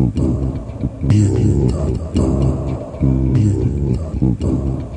Beauty. Beauty.